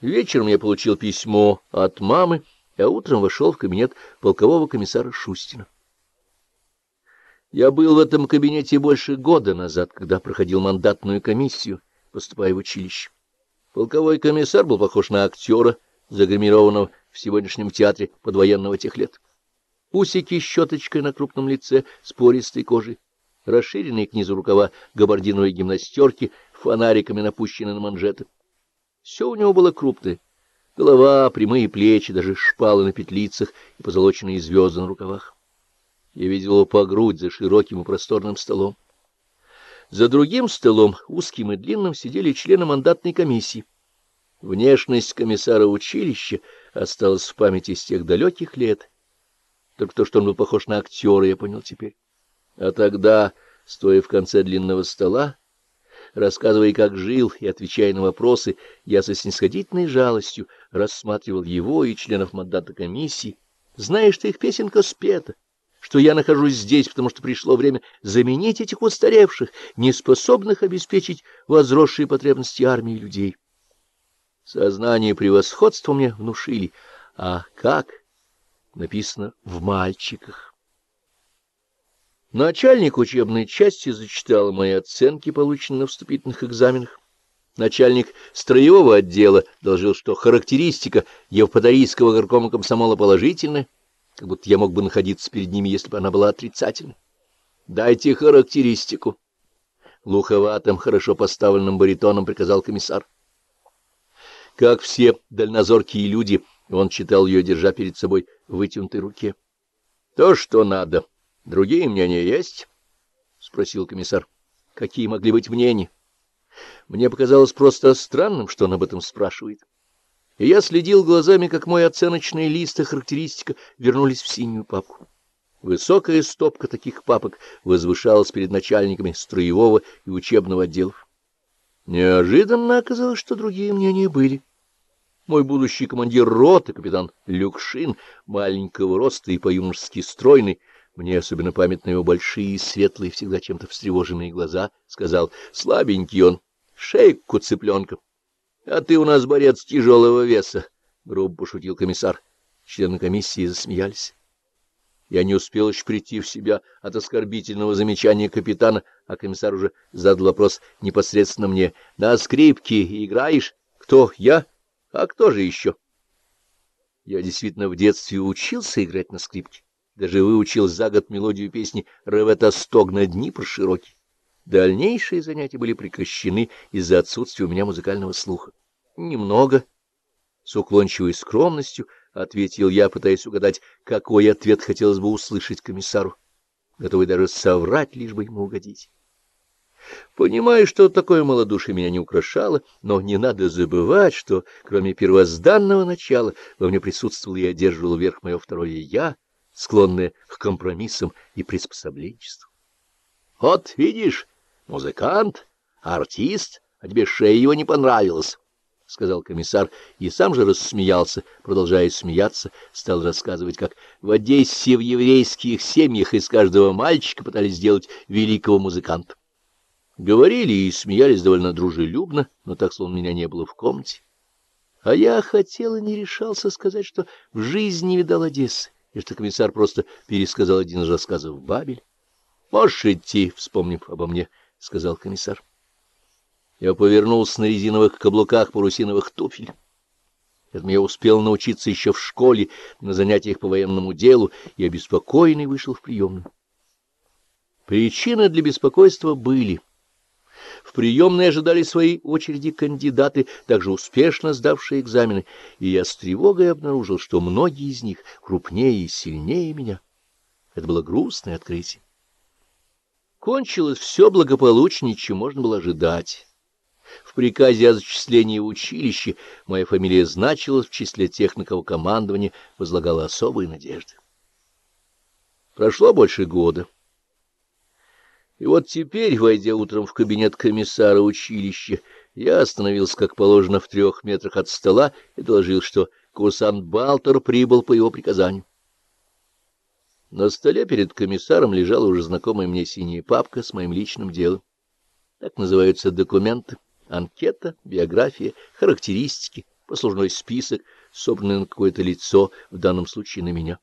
Вечером я получил письмо от мамы, а утром вошел в кабинет полкового комиссара Шустина. Я был в этом кабинете больше года назад, когда проходил мандатную комиссию, поступая в училище. Полковой комиссар был похож на актера, загримированного в сегодняшнем театре подвоенного тех лет. Усики щеточкой на крупном лице с пористой кожей, расширенные к низу рукава габардиновой гимнастерки, фонариками напущены на манжеты. Все у него было крупное. Голова, прямые плечи, даже шпалы на петлицах и позолоченные звезды на рукавах. Я видел его по грудь за широким и просторным столом. За другим столом, узким и длинным, сидели члены мандатной комиссии. Внешность комиссара училища осталась в памяти с тех далеких лет. Только то, что он был похож на актера, я понял теперь. А тогда, стоя в конце длинного стола, Рассказывая, как жил, и отвечая на вопросы, я со снисходительной жалостью рассматривал его и членов мандата комиссии, зная, что их песенка спета, что я нахожусь здесь, потому что пришло время заменить этих устаревших, неспособных обеспечить возросшие потребности армии людей. Сознание превосходства мне внушили, а как? Написано в мальчиках. Начальник учебной части зачитал мои оценки, полученные на вступительных экзаменах. Начальник строевого отдела доложил, что характеристика Евпаторийского горкома комсомола положительная, как будто я мог бы находиться перед ними, если бы она была отрицательной. «Дайте характеристику!» Луховатым, хорошо поставленным баритоном приказал комиссар. Как все дальнозоркие люди, он читал ее, держа перед собой в вытянутой руке. «То, что надо!» — Другие мнения есть? — спросил комиссар. — Какие могли быть мнения? Мне показалось просто странным, что он об этом спрашивает. И я следил глазами, как мой оценочный лист и характеристика вернулись в синюю папку. Высокая стопка таких папок возвышалась перед начальниками строевого и учебного отделов. Неожиданно оказалось, что другие мнения были. Мой будущий командир роты, капитан Люкшин, маленького роста и по-юношески стройный, мне особенно памятны его большие, светлые, всегда чем-то встревоженные глаза, сказал, слабенький он, шейку цыпленка. А ты у нас борец тяжелого веса, — грубо пошутил комиссар. Члены комиссии засмеялись. Я не успел еще прийти в себя от оскорбительного замечания капитана, а комиссар уже задал вопрос непосредственно мне. — На скрипке играешь? Кто? Я? А кто же еще? Я действительно в детстве учился играть на скрипке даже выучил за год мелодию песни «Ревета стогна Днипр широкий». Дальнейшие занятия были прекращены из-за отсутствия у меня музыкального слуха. Немного. С уклончивой скромностью ответил я, пытаясь угадать, какой ответ хотелось бы услышать комиссару, готовый даже соврать, лишь бы ему угодить. Понимаю, что такое малодушие меня не украшало, но не надо забывать, что кроме первозданного начала во мне присутствовало и одерживало верх мое второе «я», склонная к компромиссам и приспособленчеству. — Вот видишь, музыкант, артист, а тебе шея его не понравилась, — сказал комиссар, и сам же рассмеялся, продолжая смеяться, стал рассказывать, как в Одессе в еврейских семьях из каждого мальчика пытались сделать великого музыканта. Говорили и смеялись довольно дружелюбно, но так, словно меня не было в комнате. А я хотел и не решался сказать, что в жизни не видал Одессы и что комиссар просто пересказал один из рассказов Бабель. — Можешь идти, вспомнив обо мне, — сказал комиссар. Я повернулся на резиновых каблуках парусиновых туфель. Этому я успел научиться еще в школе, на занятиях по военному делу, и обеспокоенный вышел в приемную. Причины для беспокойства были — в приемной ожидали своей очереди кандидаты, также успешно сдавшие экзамены, и я с тревогой обнаружил, что многие из них крупнее и сильнее меня. Это было грустное открытие. Кончилось все благополучнее, чем можно было ожидать. В приказе о зачислении в училище моя фамилия значилась в числе тех, на кого командование возлагало особые надежды. Прошло больше года. И вот теперь, войдя утром в кабинет комиссара училища, я остановился, как положено, в трех метрах от стола и доложил, что курсант Балтер прибыл по его приказанию. На столе перед комиссаром лежала уже знакомая мне синяя папка с моим личным делом. Так называются документы, анкета, биография, характеристики, послужной список, собранный на какое-то лицо, в данном случае на меня.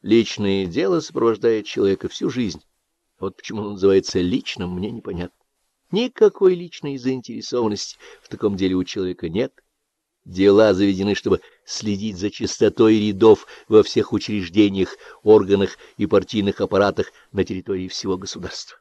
Личное дело сопровождает человека всю жизнь. Вот почему он называется личным, мне непонятно. Никакой личной заинтересованности в таком деле у человека нет. Дела заведены, чтобы следить за чистотой рядов во всех учреждениях, органах и партийных аппаратах на территории всего государства.